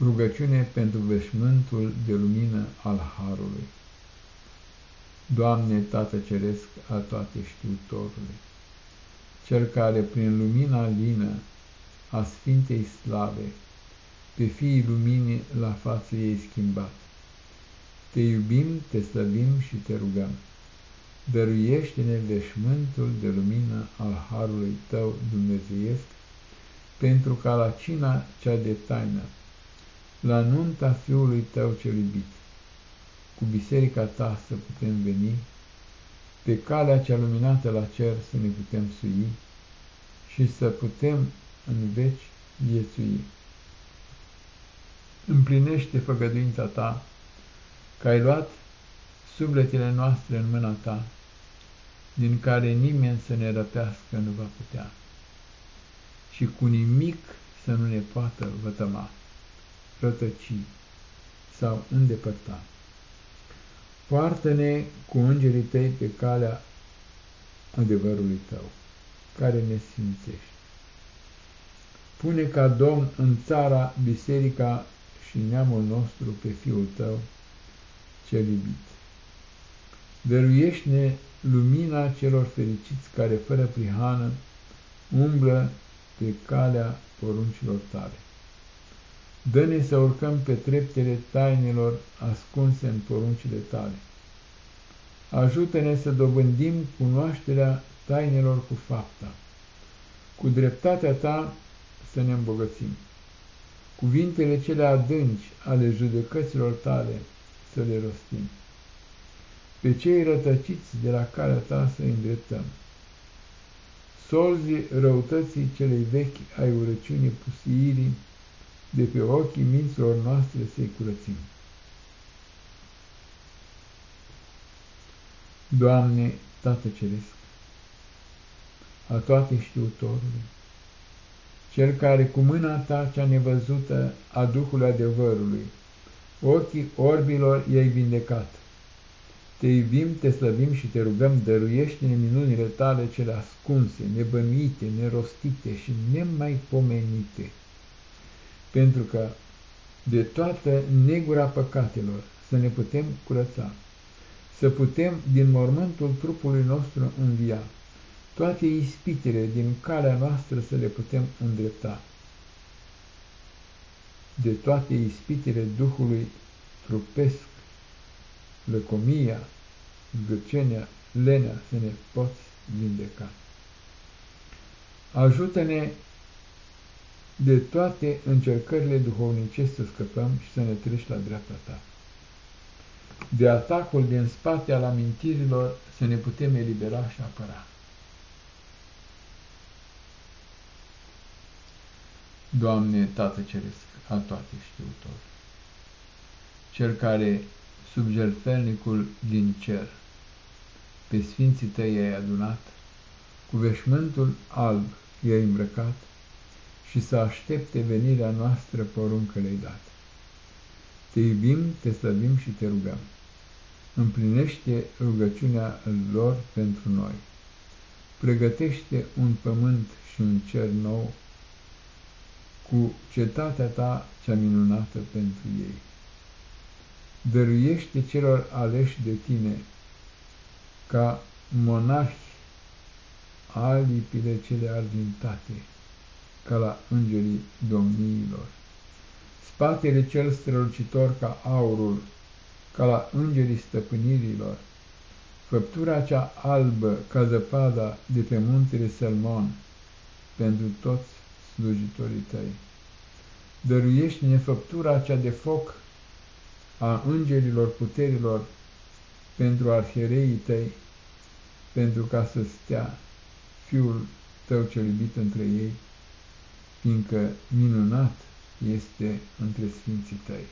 Rugăciune pentru veșmântul de lumină al Harului. Doamne, Tată Ceresc a toate știutorului, Cel care prin lumina lină a Sfintei Slave, pe fiii luminii la față ei schimbat. Te iubim, te slăvim și te rugăm. Dăruiește-ne veșmântul de lumină al Harului Tău dumnezeiesc, pentru ca la cina cea de taină, la nunta Fiului Tău cel iubit. Cu biserica Ta să putem veni, pe calea cea luminată la cer să ne putem sui și să putem în veci viețui. Împlinește făgăduința Ta, că ai luat sufletele noastre în mâna Ta, din care nimeni să ne răpească nu va putea și cu nimic să nu ne poată vătăma rătăci sau îndepărta. Poartă-ne cu îngerii tăi pe calea adevărului tău, care ne sfințești. Pune ca Domn în țara, biserica și neamul nostru pe Fiul tău, cel iubit. Dăruiește-ne lumina celor fericiți care, fără prihană, umblă pe calea poruncilor tale. Dă-ne să urcăm pe treptele tainelor ascunse în poruncile tale. Ajută-ne să dobândim cunoașterea tainelor cu fapta. Cu dreptatea ta să ne îmbogățim. Cuvintele cele adânci ale judecăților tale să le rostim. Pe cei rătăciți de la calea ta să îndreptăm. Solzii răutății celei vechi ai urăciunii pusiirii, de pe ochii minților noastre să-i curățim. Doamne, Tată Ceresc, a toate știutorului, Cel care cu mâna Ta cea nevăzută a Duhului adevărului, ochii orbilor i-ai vindecat. Te iubim, te slăvim și te rugăm, dăruiește-ne minunile Tale cele ascunse, nebănuite, nerostite și nemaipomenite pentru că de toată negura păcatelor să ne putem curăța, să putem din mormântul trupului nostru învia, toate ispitele din calea noastră să le putem îndrepta, de toate ispitele Duhului trupesc, lăcomia, gâcenia, lenea să ne poți vindeca. Ajută-ne de toate încercările duhovnice să scăpăm și să ne treci la dreapta ta. De atacul din spate al amintirilor să ne putem elibera și apăra. Doamne, Tată Ceresc, a toate știutor, Cel care, sub jertfelnicul din cer, pe sfinții tăi ai adunat, cu veșmântul alb i-ai îmbrăcat, și să aștepte venirea noastră poruncă le date. Te iubim, te slăbim și te rugăm. Împlinește rugăciunea lor pentru noi. Pregătește un pământ și un cer nou cu cetatea ta cea minunată pentru ei. Dăruiește celor aleși de tine ca monahi alipile cele argintate ca la îngerii domniilor. Spatele cel strălucitor ca aurul, ca la îngerii stăpânirilor, făptura cea albă ca zăpada de pe muntele Selmon, pentru toți slujitorii tăi. Dăruiește-ne făptura cea de foc a îngerilor puterilor pentru arhiereii tăi, pentru ca să stea Fiul tău cel iubit între ei, fiindcă minunat este între sfinții tăi.